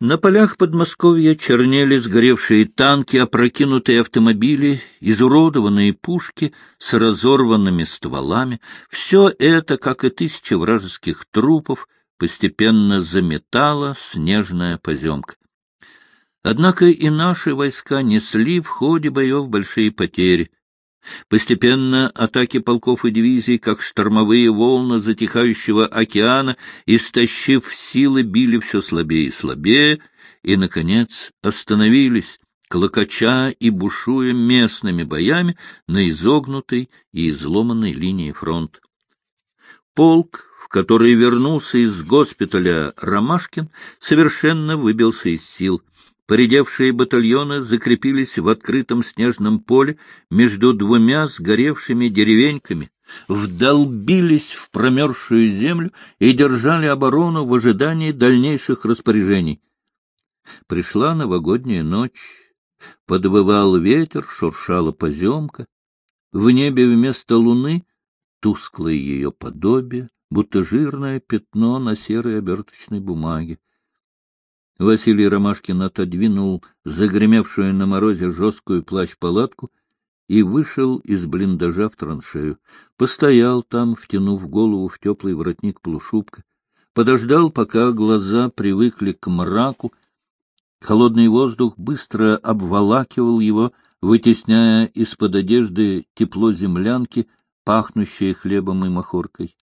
На полях Подмосковья чернели сгоревшие танки, опрокинутые автомобили, изуродованные пушки с разорванными стволами. Все это, как и тысячи вражеских трупов, постепенно заметала снежная поземка. Однако и наши войска несли в ходе боев большие потери. Постепенно атаки полков и дивизий, как штормовые волны затихающего океана, истощив силы, били все слабее и слабее, и, наконец, остановились, клокоча и бушуя местными боями на изогнутой и изломанной линии фронта. Полк, в который вернулся из госпиталя Ромашкин, совершенно выбился из сил — Поредевшие батальоны закрепились в открытом снежном поле между двумя сгоревшими деревеньками, вдолбились в промерзшую землю и держали оборону в ожидании дальнейших распоряжений. Пришла новогодняя ночь, подвывал ветер, шуршала поземка. В небе вместо луны тусклое ее подобие, будто жирное пятно на серой оберточной бумаге. Василий Ромашкин отодвинул загремевшую на морозе жесткую плащ-палатку и вышел из блиндажа в траншею. Постоял там, втянув голову в теплый воротник полушубка. Подождал, пока глаза привыкли к мраку. Холодный воздух быстро обволакивал его, вытесняя из-под одежды тепло землянки, пахнущее хлебом и махоркой.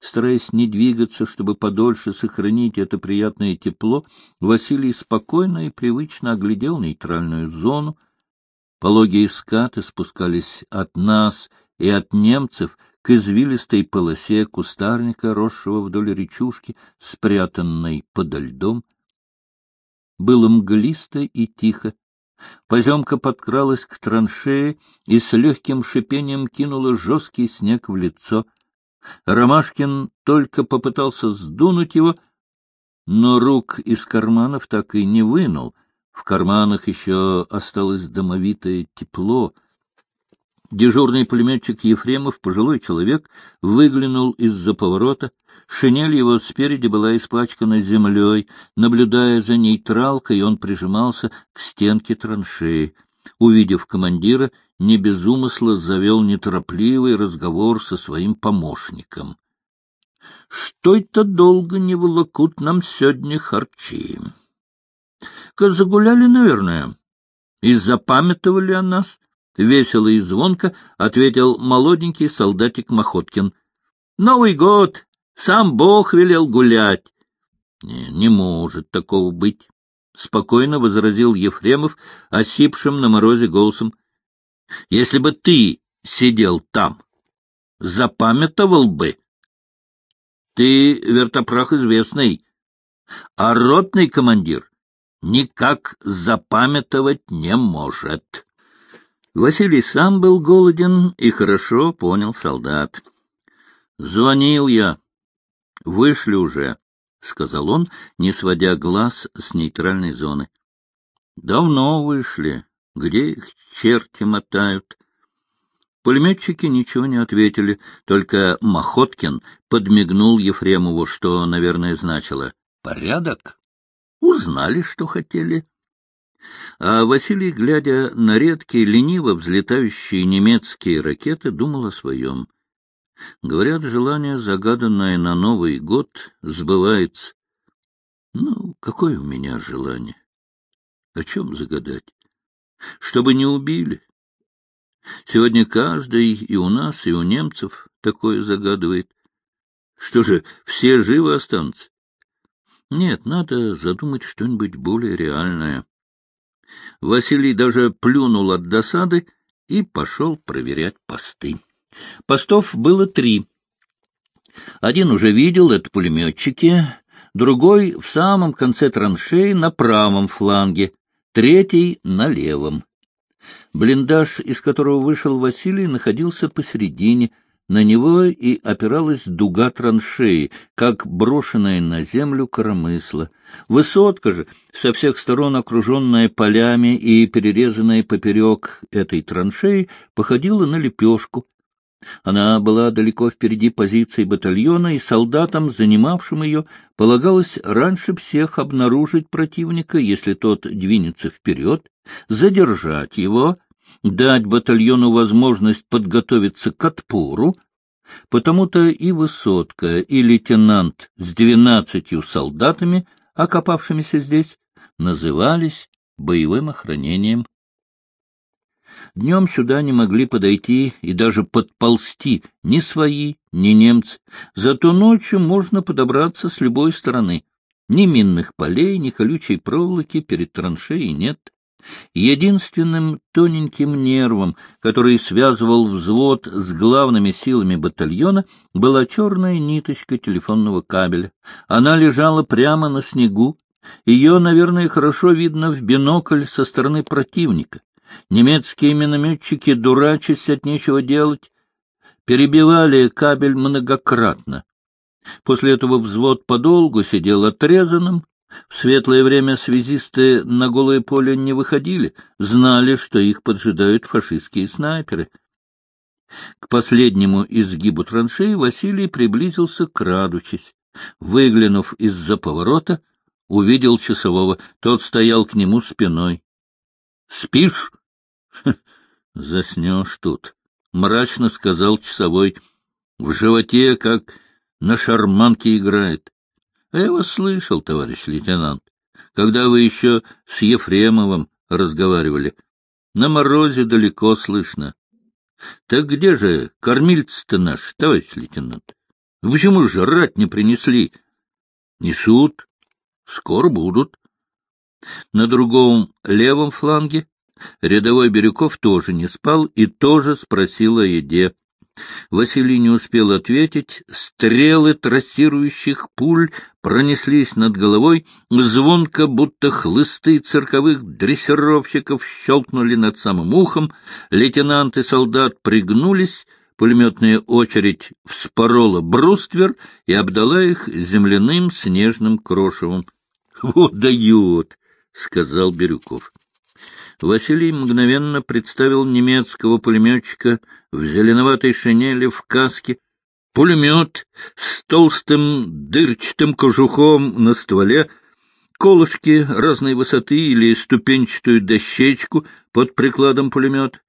Стараясь не двигаться, чтобы подольше сохранить это приятное тепло, Василий спокойно и привычно оглядел нейтральную зону. Пологие скаты спускались от нас и от немцев к извилистой полосе кустарника, росшего вдоль речушки, спрятанной подо льдом. Было мглисто и тихо. Поземка подкралась к траншее и с легким шипением кинула жесткий снег в лицо — Ромашкин только попытался сдунуть его, но рук из карманов так и не вынул. В карманах еще осталось домовитое тепло. Дежурный пулеметчик Ефремов, пожилой человек, выглянул из-за поворота. Шинель его спереди была испачкана землей. Наблюдая за нейтралкой, он прижимался к стенке траншеи. Увидев командира, не без умысла завел неторопливый разговор со своим помощником. — Что это долго не волокут нам сегодня харчи? — Загуляли, наверное. И запамятовали о нас. Весело и звонко ответил молоденький солдатик Махоткин. — Новый год! Сам Бог велел гулять. Не может такого быть. — спокойно возразил Ефремов, осипшим на морозе голосом. — Если бы ты сидел там, запамятовал бы. Ты вертопрах известный, а ротный командир никак запамятовать не может. Василий сам был голоден и хорошо понял солдат. Звонил я. Вышли уже. — сказал он, не сводя глаз с нейтральной зоны. — Давно вышли. Где их черти мотают? Пулеметчики ничего не ответили, только Махоткин подмигнул Ефремову, что, наверное, значило «порядок». Узнали, что хотели. А Василий, глядя на редкие, лениво взлетающие немецкие ракеты, думал о своем — Говорят, желание, загаданное на Новый год, сбывается. Ну, какое у меня желание? О чем загадать? Чтобы не убили. Сегодня каждый и у нас, и у немцев такое загадывает. Что же, все живы останутся? Нет, надо задумать что-нибудь более реальное. Василий даже плюнул от досады и пошел проверять посты. Постов было три. Один уже видел, это пулеметчики, другой в самом конце траншеи на правом фланге, третий — на левом. Блиндаж, из которого вышел Василий, находился посередине, на него и опиралась дуга траншеи, как брошенная на землю коромысла. Высотка же, со всех сторон окруженная полями и перерезанная поперек этой траншеи, походила на лепешку, Она была далеко впереди позиции батальона, и солдатам, занимавшим ее, полагалось раньше всех обнаружить противника, если тот двинется вперед, задержать его, дать батальону возможность подготовиться к отпору, потому-то и Высотка, и лейтенант с двенадцатью солдатами, окопавшимися здесь, назывались боевым охранением. Днем сюда не могли подойти и даже подползти ни свои, ни немцы. Зато ночью можно подобраться с любой стороны. Ни минных полей, ни колючей проволоки перед траншеей нет. Единственным тоненьким нервом, который связывал взвод с главными силами батальона, была черная ниточка телефонного кабеля. Она лежала прямо на снегу. Ее, наверное, хорошо видно в бинокль со стороны противника. Немецкие минометчики, дурачась от нечего делать, перебивали кабель многократно. После этого взвод подолгу сидел отрезанным. В светлое время связисты на голое поле не выходили, знали, что их поджидают фашистские снайперы. К последнему изгибу траншеи Василий приблизился, крадучись. Выглянув из-за поворота, увидел часового. Тот стоял к нему спиной. — Спишь? — Заснешь тут, — мрачно сказал часовой. В животе, как на шарманке играет. — А я вас слышал, товарищ лейтенант, когда вы еще с Ефремовым разговаривали. На морозе далеко слышно. — Так где же кормильцы-то наш, товарищ лейтенант? Почему же рать не принесли? — Несут. Скоро будут. На другом левом фланге Рядовой Бирюков тоже не спал и тоже спросил о еде. Василий не успел ответить. Стрелы трассирующих пуль пронеслись над головой, звонко, будто хлысты цирковых дрессировщиков щелкнули над самым ухом. Лейтенант и солдат пригнулись, пулеметная очередь вспорола бруствер и обдала их земляным снежным крошевом. — Вот дает! — сказал Бирюков. Василий мгновенно представил немецкого пулеметчика в зеленоватой шинели, в каске, пулемет с толстым дырчатым кожухом на стволе, колышки разной высоты или ступенчатую дощечку под прикладом пулемета.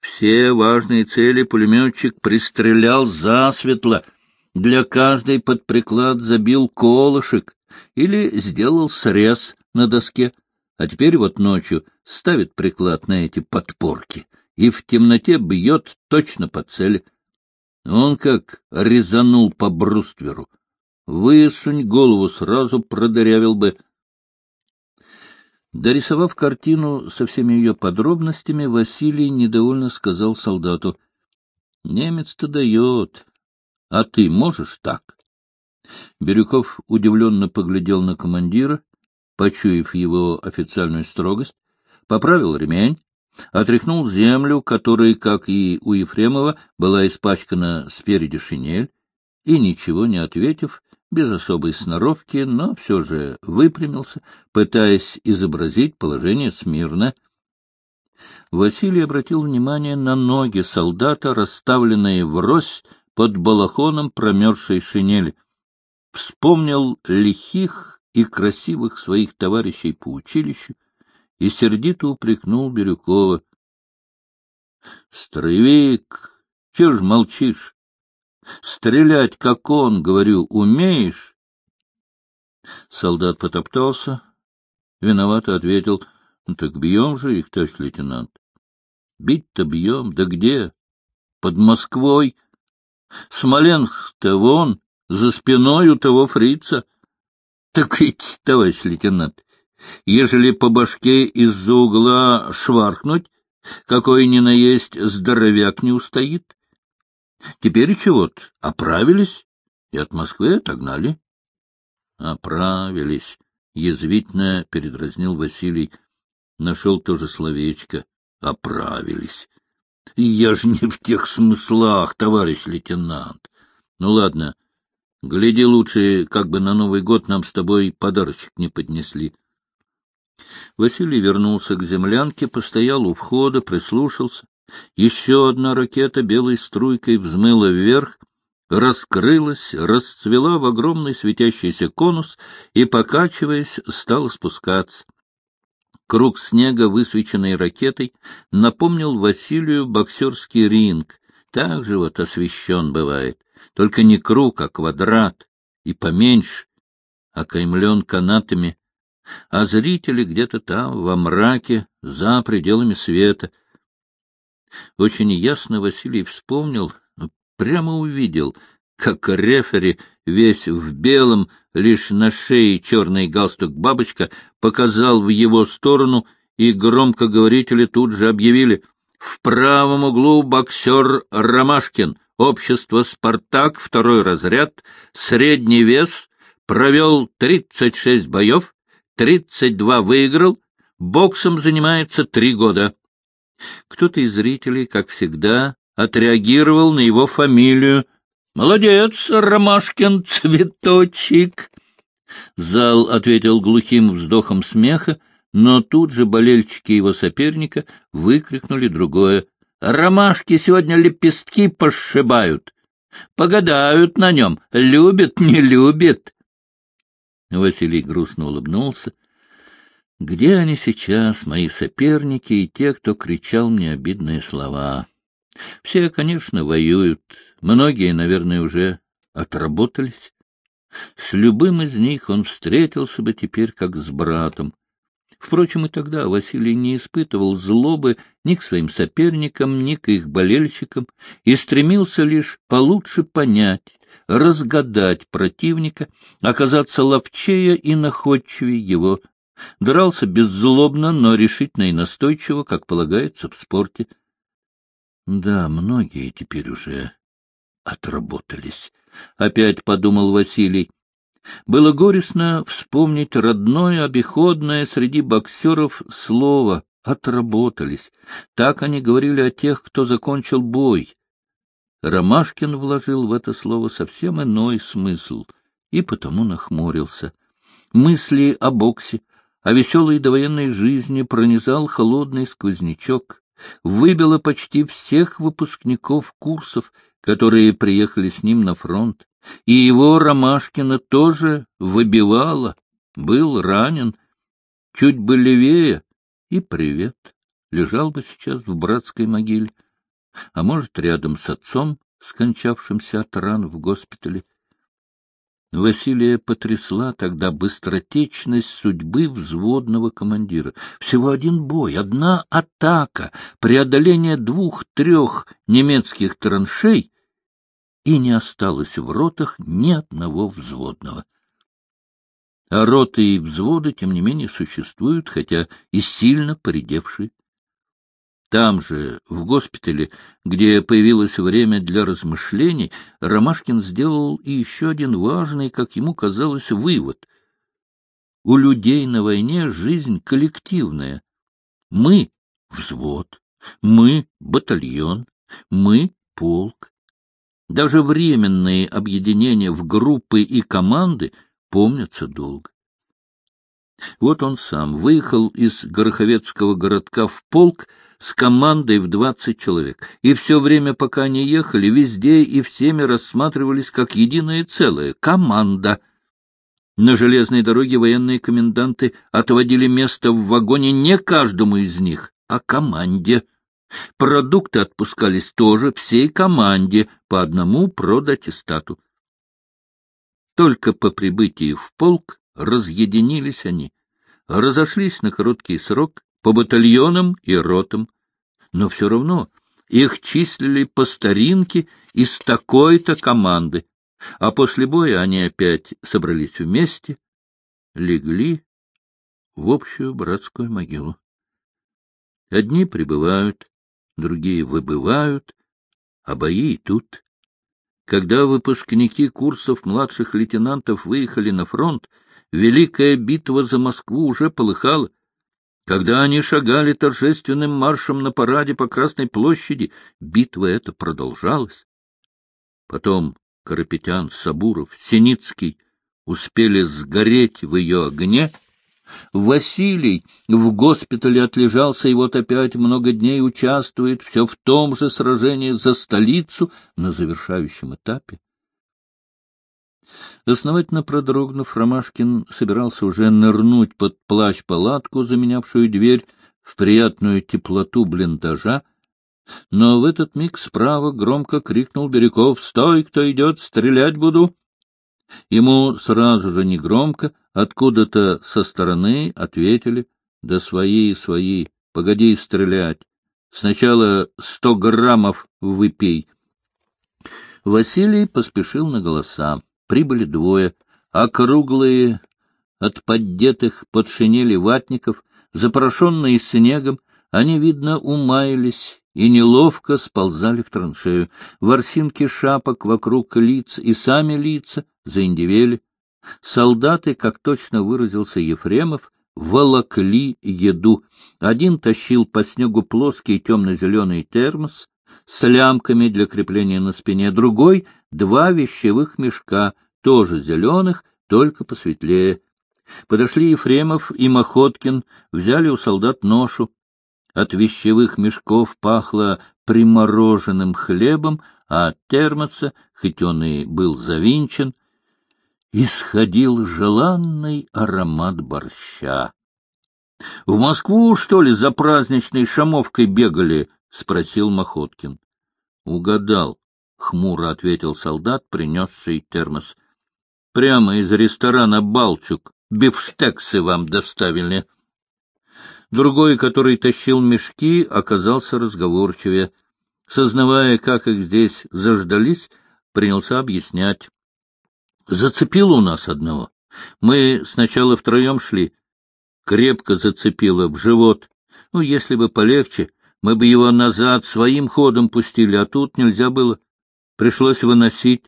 Все важные цели пулеметчик пристрелял засветло, для каждой под приклад забил колышек или сделал срез на доске а теперь вот ночью ставит приклад на эти подпорки и в темноте бьет точно по цели. Он как резанул по брустверу. Высунь голову, сразу продырявил бы. Дорисовав картину со всеми ее подробностями, Василий недовольно сказал солдату, — Немец-то дает, а ты можешь так? Бирюков удивленно поглядел на командира, почуяв его официальную строгость, поправил ремень, отряхнул землю, которой, как и у Ефремова, была испачкана спереди шинель, и, ничего не ответив, без особой сноровки, но все же выпрямился, пытаясь изобразить положение смирно. Василий обратил внимание на ноги солдата, расставленные врозь под балахоном промерзшей шинели. Вспомнил лихих и красивых своих товарищей по училищу и сердито упрекнул Бирюкова. — Строевик, чего ж молчишь? Стрелять, как он, говорю, умеешь? Солдат потоптался, виновато ответил, ну, — Так бьем же их, товарищ лейтенант. — Бить-то бьем, да где? Под Москвой. Смоленск-то вон, за спиной у того фрица. — так ведь, товарищ лейтенант, ежели по башке из-за угла шваркнуть, какой ни наесть здоровяк не устоит. Теперь чего-то оправились и от Москвы отогнали. — Оправились, — язвительно передразнил Василий. Нашел тоже словечко. Оправились. Я же не в тех смыслах, товарищ лейтенант. Ну, ладно, — Гляди лучше, как бы на Новый год нам с тобой подарочек не поднесли. Василий вернулся к землянке, постоял у входа, прислушался. Еще одна ракета белой струйкой взмыла вверх, раскрылась, расцвела в огромный светящийся конус и, покачиваясь, стала спускаться. Круг снега, высвеченный ракетой, напомнил Василию боксерский ринг. Так же вот освещен бывает. Только не круг, а квадрат. И поменьше, окаймлен канатами. А зрители где-то там, во мраке, за пределами света. Очень ясно Василий вспомнил, прямо увидел, как рефери, весь в белом, лишь на шее черный галстук бабочка, показал в его сторону, и громкоговорители тут же объявили «В правом углу боксер Ромашкин, общество «Спартак», второй разряд, средний вес, провел 36 боев, 32 выиграл, боксом занимается три года». Кто-то из зрителей, как всегда, отреагировал на его фамилию. «Молодец, Ромашкин, цветочек!» Зал ответил глухим вздохом смеха, но тут же болельщики его соперника выкрикнули другое. «Ромашки сегодня лепестки пошибают, погадают на нем, любит, не любит!» Василий грустно улыбнулся. «Где они сейчас, мои соперники и те, кто кричал мне обидные слова?» Все, конечно, воюют. Многие, наверное, уже отработались. С любым из них он встретился бы теперь как с братом. Впрочем, и тогда Василий не испытывал злобы ни к своим соперникам, ни к их болельщикам, и стремился лишь получше понять, разгадать противника, оказаться ловчее и находчивее его. Дрался беззлобно, но решительно и настойчиво, как полагается в спорте. Да, многие теперь уже отработались, — опять подумал Василий. Было горестно вспомнить родное обиходное среди боксеров слово «отработались». Так они говорили о тех, кто закончил бой. Ромашкин вложил в это слово совсем иной смысл и потому нахмурился. Мысли о боксе, о веселой довоенной жизни пронизал холодный сквознячок выбило почти всех выпускников курсов, которые приехали с ним на фронт, и его Ромашкина тоже выбивало, был ранен, чуть бы левее, и привет, лежал бы сейчас в братской могиле, а может, рядом с отцом, скончавшимся от ран в госпитале, Василия потрясла тогда быстротечность судьбы взводного командира. Всего один бой, одна атака, преодоление двух-трех немецких траншей, и не осталось в ротах ни одного взводного. А роты и взводы, тем не менее, существуют, хотя и сильно поредевшие. Там же, в госпитале, где появилось время для размышлений, Ромашкин сделал и еще один важный, как ему казалось, вывод. У людей на войне жизнь коллективная. Мы — взвод, мы — батальон, мы — полк. Даже временные объединения в группы и команды помнятся долго. Вот он сам выехал из Гороховецкого городка в полк с командой в двадцать человек, и все время, пока они ехали, везде и всеми рассматривались как единое целое — команда. На железной дороге военные коменданты отводили место в вагоне не каждому из них, а команде. Продукты отпускались тоже всей команде по одному продатистату. Только по прибытии в полк разъединились они, разошлись на короткий срок по батальонам и ротам, но все равно их числили по старинке из такой-то команды, а после боя они опять собрались вместе, легли в общую братскую могилу. Одни прибывают, другие выбывают, а бои и тут. Когда выпускники курсов младших лейтенантов выехали на фронт, Великая битва за Москву уже полыхала. Когда они шагали торжественным маршем на параде по Красной площади, битва эта продолжалась. Потом Карапетян, Сабуров, Синицкий успели сгореть в ее огне, Василий в госпитале отлежался и вот опять много дней участвует все в том же сражении за столицу на завершающем этапе. Основательно продрогнув, Ромашкин собирался уже нырнуть под плащ-палатку, заменявшую дверь, в приятную теплоту блиндажа, но в этот миг справа громко крикнул Бирюков «Стой, кто идет, стрелять буду!» Ему сразу же негромко, откуда-то со стороны ответили «Да свои, свои, погоди стрелять, сначала сто граммов выпей». Василий поспешил на голоса. Прибыли двое, округлые, от поддетых под шинели ватников, запорошенные снегом, они, видно, умаялись и неловко сползали в траншею. Ворсинки шапок вокруг лиц и сами лица заиндевели. Солдаты, как точно выразился Ефремов, волокли еду. Один тащил по снегу плоский темно-зеленый термос, с лямками для крепления на спине, другой — два вещевых мешка, тоже зеленых, только посветлее. Подошли Ефремов и Мохоткин, взяли у солдат ношу. От вещевых мешков пахло примороженным хлебом, а от термоса, хоть он и был завинчен, исходил желанный аромат борща. — В Москву, что ли, за праздничной шамовкой бегали? — спросил Мохоткин. — Угадал, — хмуро ответил солдат, принесший термос. — Прямо из ресторана «Балчук» бифштексы вам доставили. Другой, который тащил мешки, оказался разговорчивее. Сознавая, как их здесь заждались, принялся объяснять. Зацепило у нас одного. Мы сначала втроем шли. Крепко зацепило в живот. Ну, если бы полегче, мы бы его назад своим ходом пустили, а тут нельзя было. Пришлось выносить.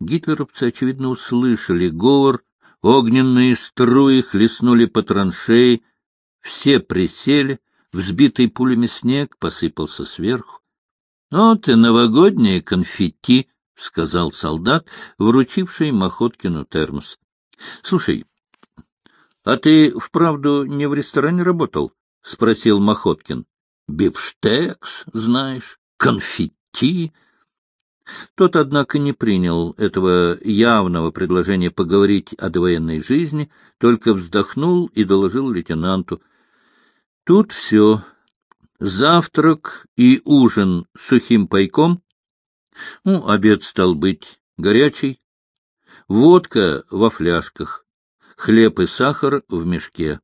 Гитлеровцы, очевидно, услышали говор, огненные струи хлестнули по траншеи, все присели, взбитый пулями снег посыпался сверху. — Вот и новогодние конфетти, — сказал солдат, вручивший Мохоткину термос. — Слушай, а ты вправду не в ресторане работал? — спросил Мохоткин. Бифштекс, знаешь, конфетти. Тот, однако, не принял этого явного предложения поговорить о довоенной жизни, только вздохнул и доложил лейтенанту. Тут все. Завтрак и ужин сухим пайком. Ну, обед стал быть горячий. Водка во фляжках, хлеб и сахар в мешке.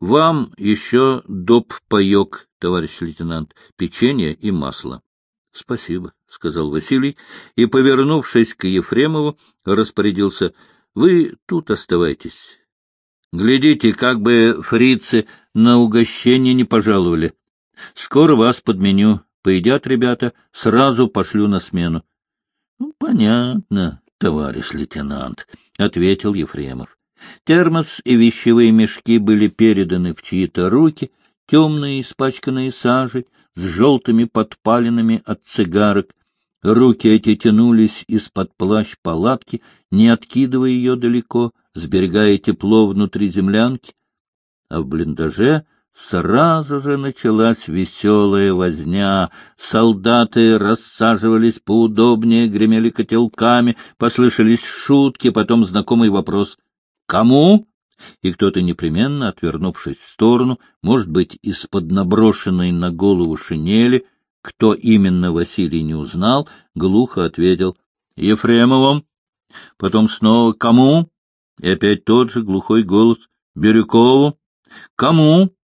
Вам еще доп паек, товарищ лейтенант, печенье и масло. — Спасибо, — сказал Василий, и, повернувшись к Ефремову, распорядился. — Вы тут оставайтесь. Глядите, как бы фрицы на угощение не пожаловали. Скоро вас подменю. Поедят ребята, сразу пошлю на смену. — Ну, понятно, товарищ лейтенант, — ответил Ефремов. Термос и вещевые мешки были переданы в чьи-то руки, темные, испачканные сажей, с желтыми подпалинами от цигарок. Руки эти тянулись из-под плащ палатки, не откидывая ее далеко, сберегая тепло внутри землянки. А в блиндаже сразу же началась веселая возня. Солдаты рассаживались поудобнее, гремели котелками, послышались шутки, потом знакомый вопрос — Кому? И кто-то непременно, отвернувшись в сторону, может быть, из-под наброшенной на голову шинели, кто именно Василий не узнал, глухо ответил «Ефремовым». Потом снова «Кому?» И опять тот же глухой голос «Бирюкову». «Кому?»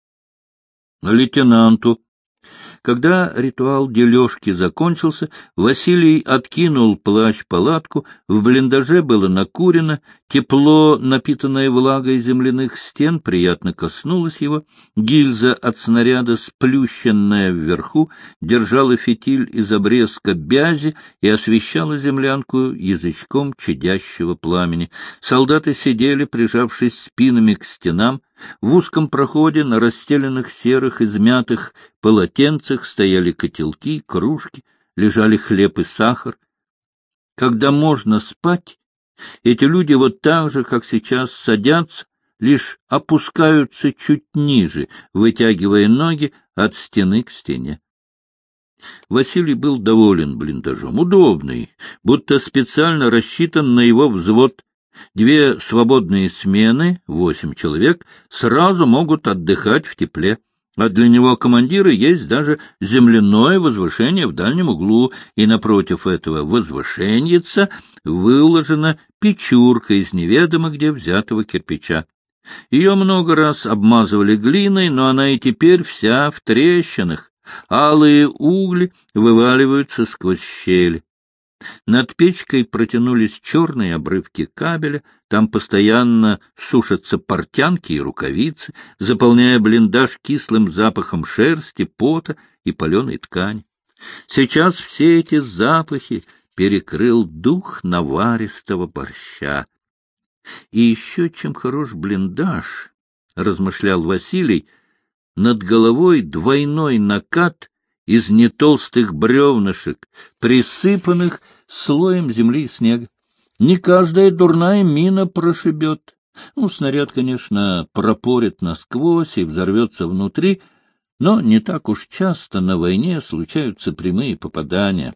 «Лейтенанту». Когда ритуал дележки закончился, Василий откинул плащ-палатку, в блиндаже было накурено, тепло, напитанное влагой земляных стен, приятно коснулось его, гильза от снаряда, сплющенная вверху, держала фитиль из обрезка бязи и освещала землянку язычком чадящего пламени. Солдаты сидели, прижавшись спинами к стенам, в узком проходе на расстеленных серых измятых полотенцах стояли котелки, кружки, лежали хлеб и сахар. Когда можно спать, эти люди вот так же, как сейчас, садятся, лишь опускаются чуть ниже, вытягивая ноги от стены к стене. Василий был доволен блиндажом. Удобный, будто специально рассчитан на его взвод. Две свободные смены, восемь человек, сразу могут отдыхать в тепле. А для него командира есть даже земляное возвышение в дальнем углу, и напротив этого возвышеньица выложена печурка из неведомо где взятого кирпича. Ее много раз обмазывали глиной, но она и теперь вся в трещинах. Алые угли вываливаются сквозь щели. Над печкой протянулись черные обрывки кабеля, там постоянно сушатся портянки и рукавицы, заполняя блиндаж кислым запахом шерсти, пота и паленой ткани. Сейчас все эти запахи перекрыл дух наваристого борща. И еще чем хорош блиндаж, — размышлял Василий, — над головой двойной накат из нетолстых бревнышек, присыпанных слоем земли и снега. Не каждая дурная мина прошибет. Ну, снаряд, конечно, пропорит насквозь и взорвется внутри, но не так уж часто на войне случаются прямые попадания.